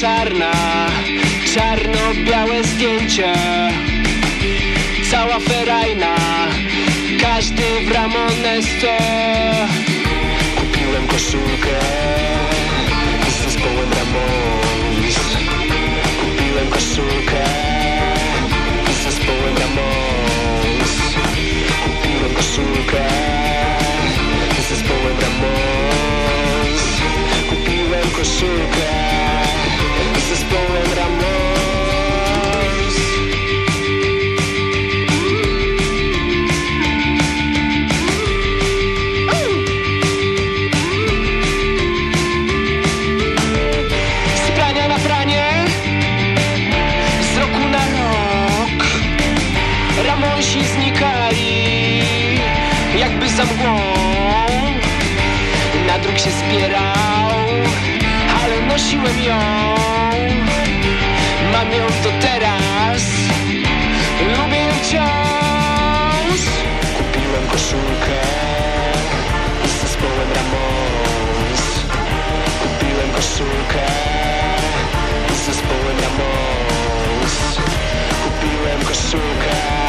czarna Czarno-białe zdjęcie. Cała ferajna Każdy w Ramonesto Kupiłem koszulkę Z zespołem Ramones. Kupiłem koszulkę Z zespołem Ramones. Kupiłem koszulkę Z zespołem Ramones. Kupiłem koszulkę zespołem Ramones Z prania na pranie. Z roku na rok. Ramonsi znikali Jakby za mgłą. Nadruk się zbierał Ale nosiłem ją Mam ją do teraz. Lubię ją wciąż. Kupiłem koszulkę Z zespołem Ramones Kupiłem koszulkę z zespołem Ramones Kupiłem koszulkę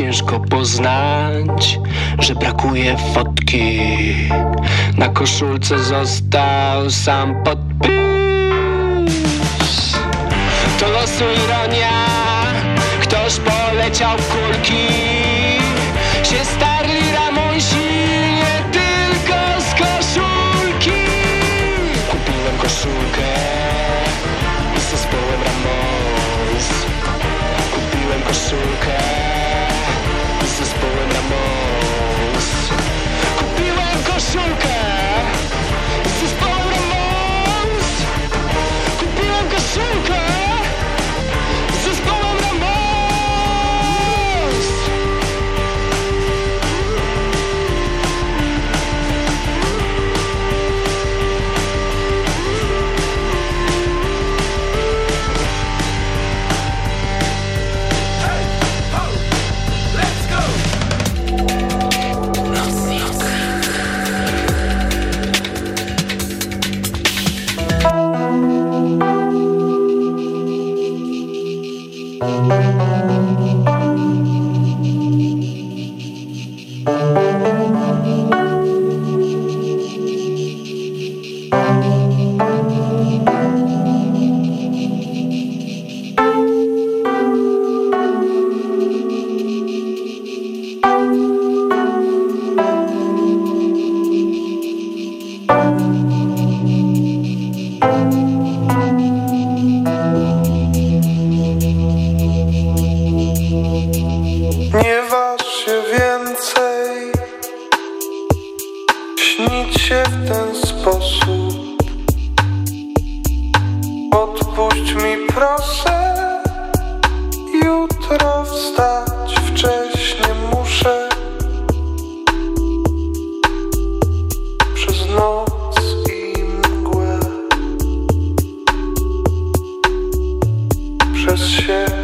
ciężko poznać, że brakuje fotki. Na koszulce został sam podpis. To losu ironia, ktoś poleciał w przez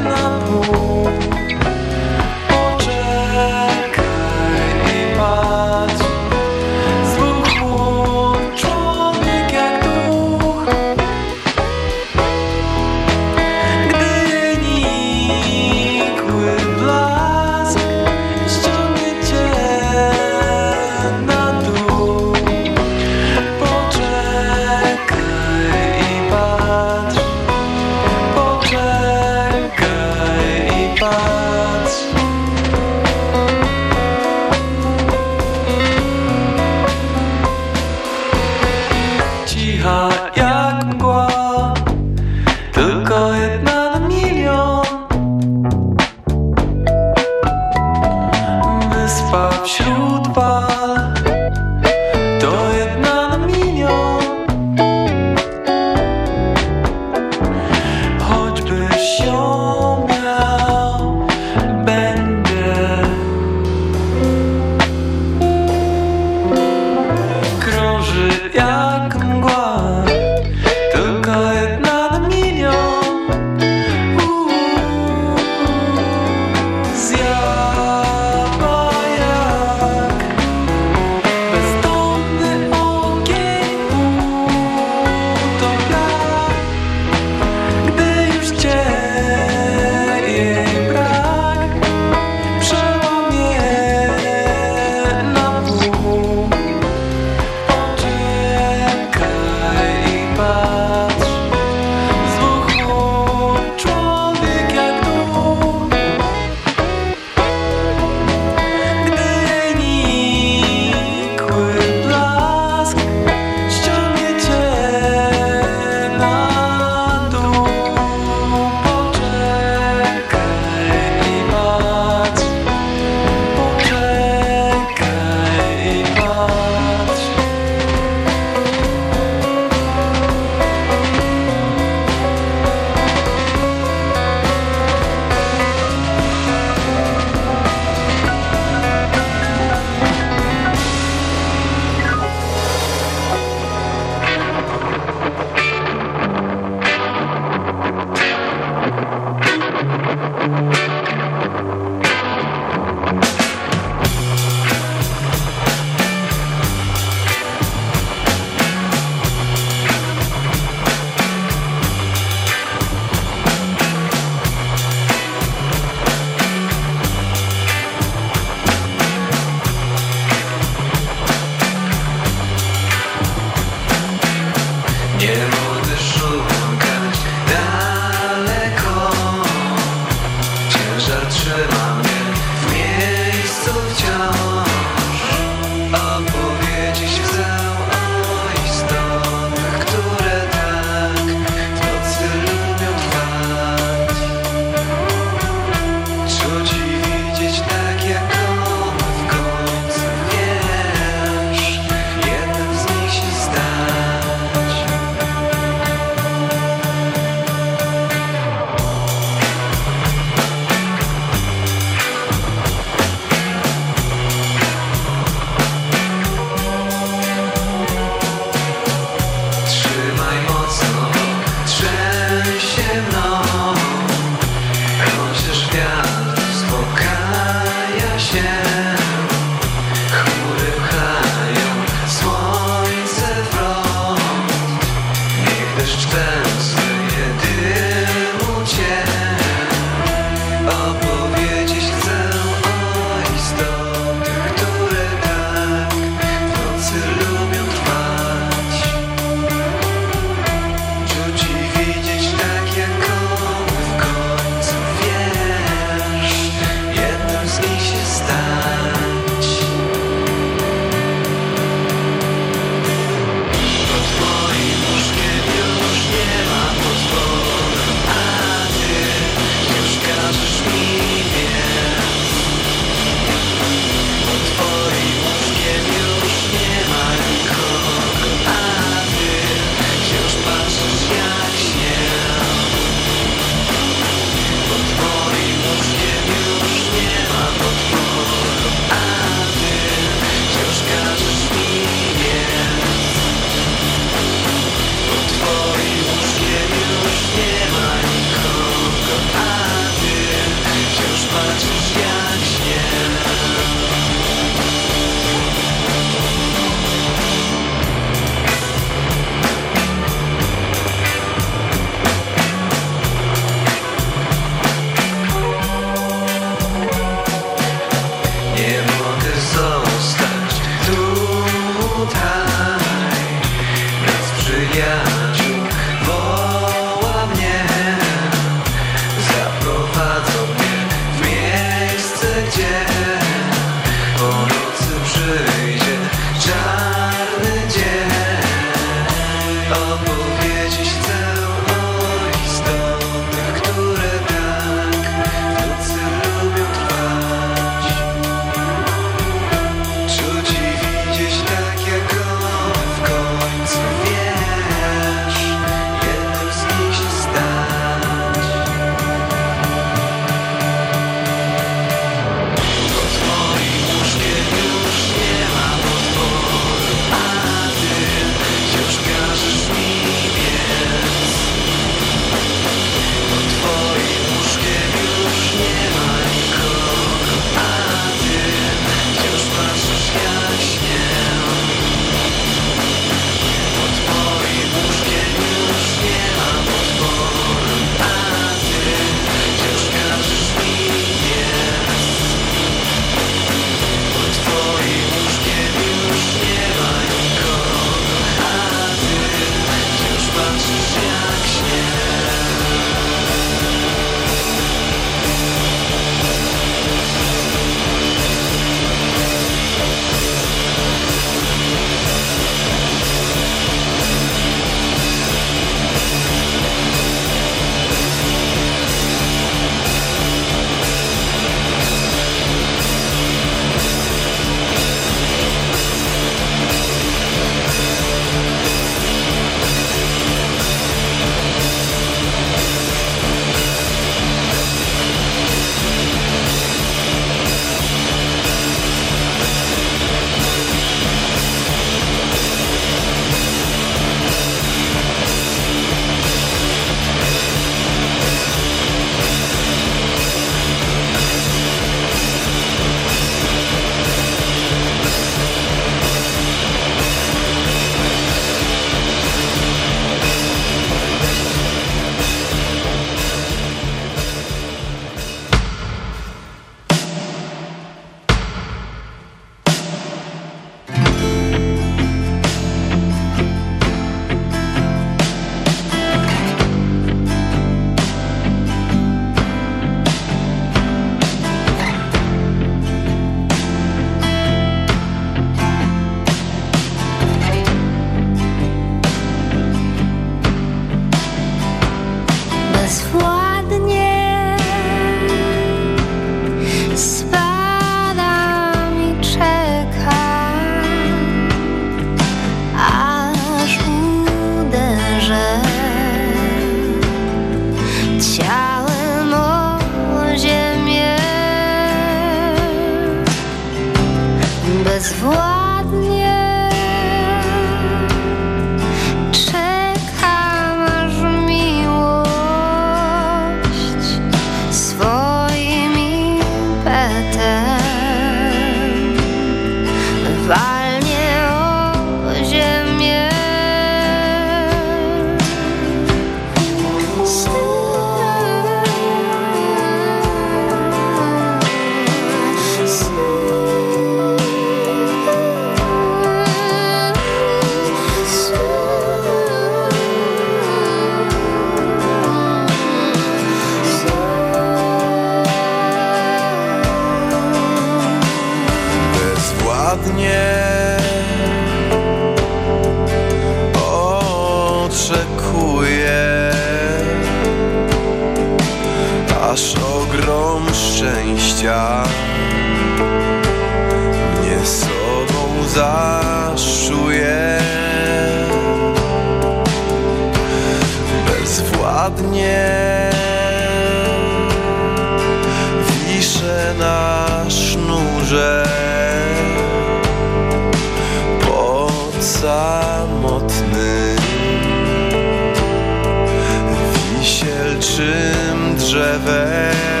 forever.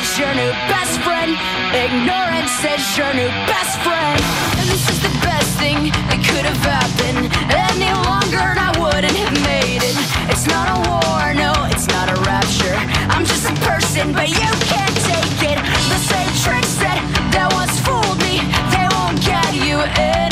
is your new best friend. Ignorance is your new best friend. And this is the best thing that could have happened. Any longer, and I wouldn't have made it. It's not a war, no, it's not a rapture. I'm just a person, but you can't take it. The same tricks that that once fooled me, they won't get you. in.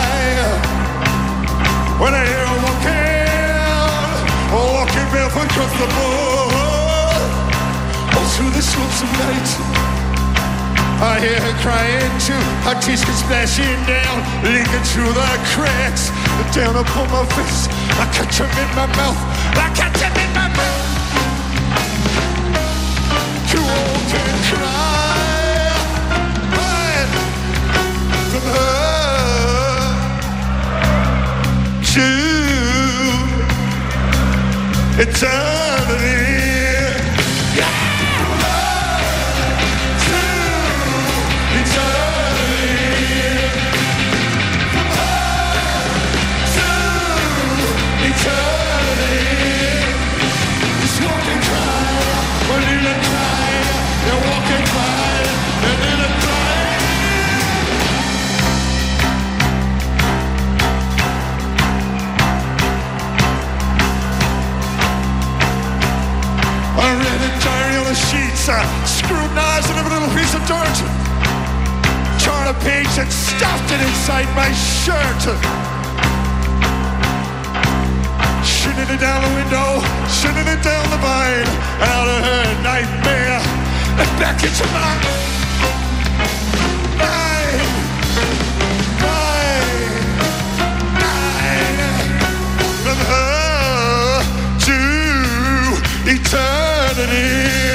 when I hear walking, walking feels uncomfortable. All through the swamps of night. I hear her crying too, her tears come splashing down, leaking through the cracks, down upon my face. I catch them in my mouth, I catch them in my mouth. You all can cry, hide from her eternity. pizza, scrutinizing every little piece of dirt. Turned a page and stuffed it inside my shirt. Shooting it down the window, shooting it down the vine, out of her nightmare and back into mine. eternity.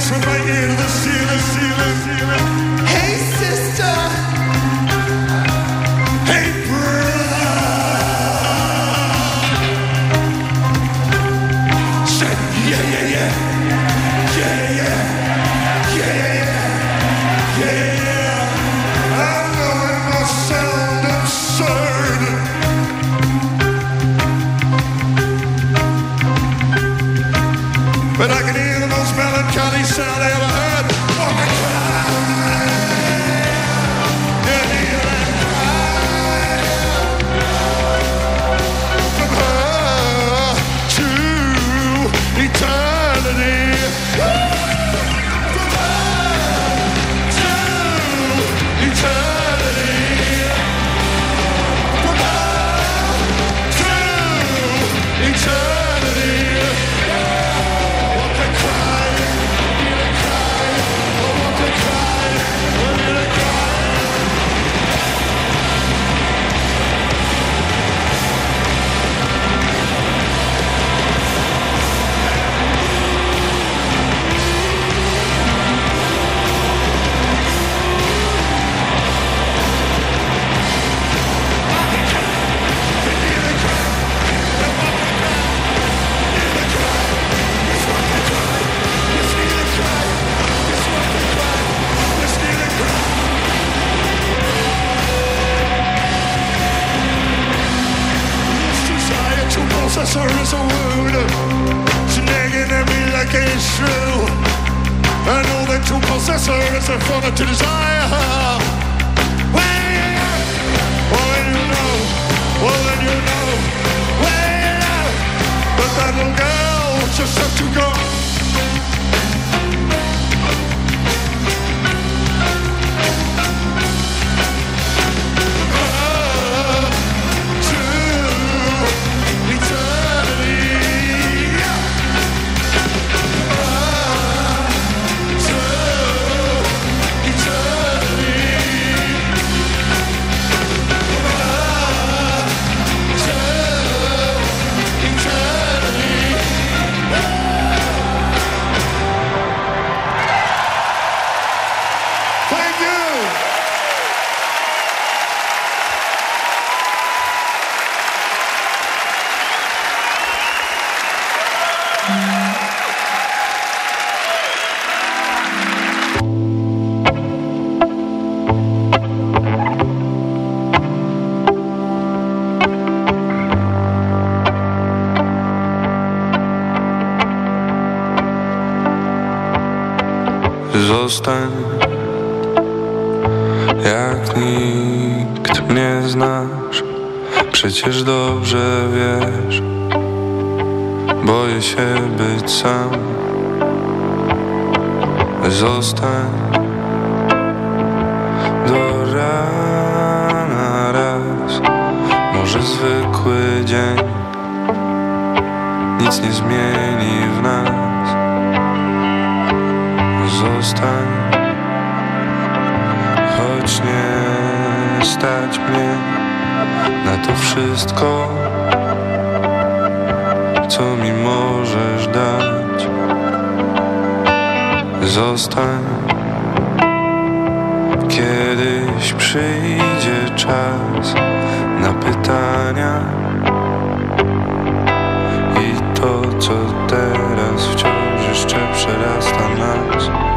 dance when I hear. to desire. Wait oh, up. Oh, then you know. Oh, then But that little girl just. rozstań Jak nikt mnie znasz Przecież dobrze wiesz. Boję się być sam. Zostań. Do rana raz. Może zwykły dzień. Nic nie zmieni w nas. Stać mnie Na to wszystko Co mi możesz dać. Zostań. Kiedyś przyjdzie czas na pytania I to, co teraz wciąż jeszcze przerasta nas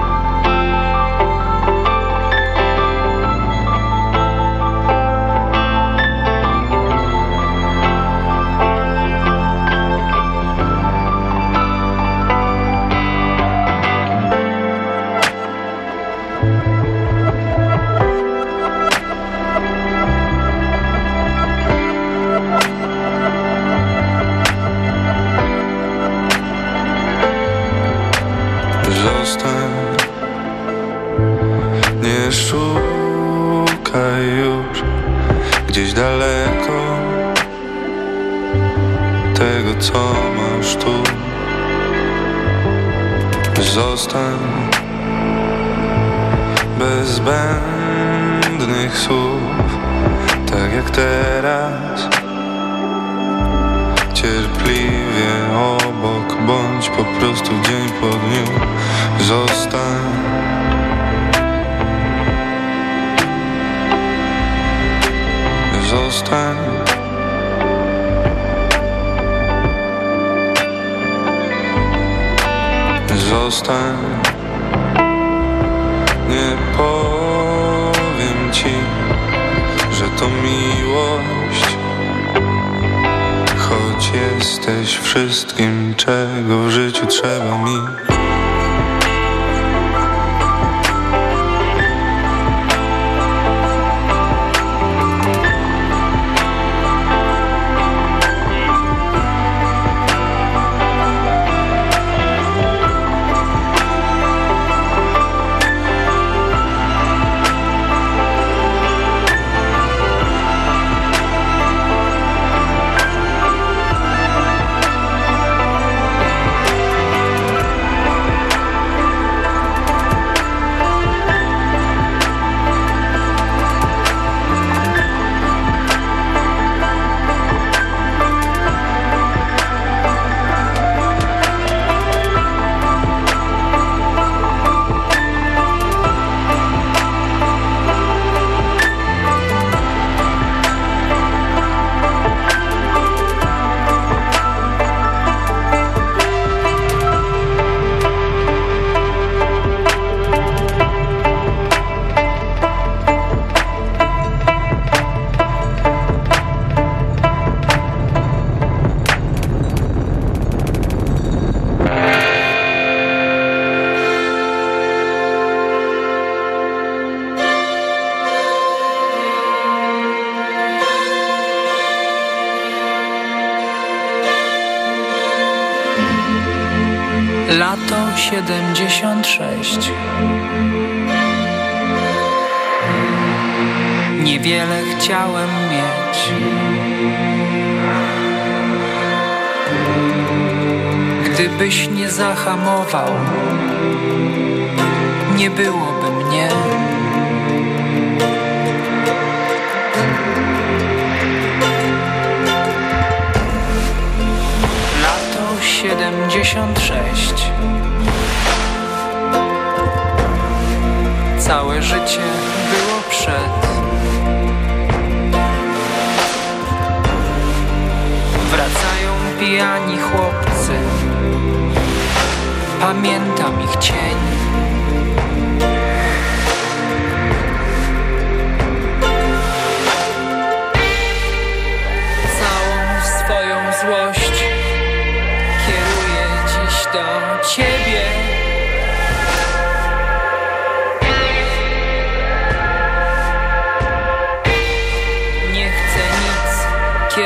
76 Niewiele chciałem mieć. Gdybyś nie zahamował Nie byłoby mnie. Lato 76 Całe życie było przed. Wracają pijani chłopcy. Pamiętam ich cień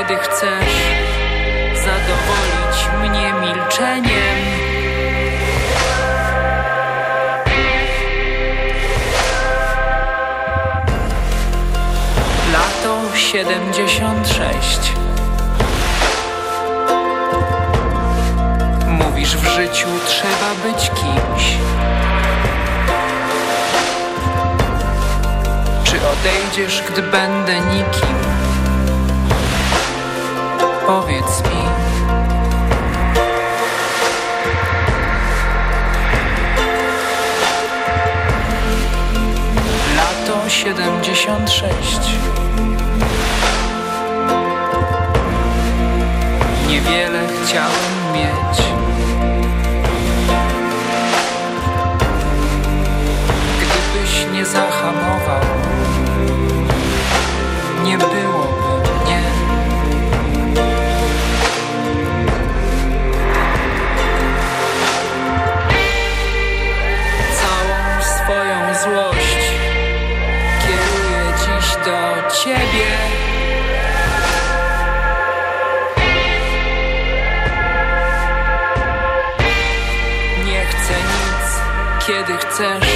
kiedy chcesz zadowolić mnie milczeniem. Lato siedemdziesiąt sześć. Mówisz w życiu trzeba być kimś. Czy odejdziesz, gdy będę nikim? Powiedz mi. Lato siedemdziesiąt sześć. Niewiele chciałem mieć. Gdybyś nie zahamował, nie byłoby do ciebie. Nie chcę nic, kiedy chcesz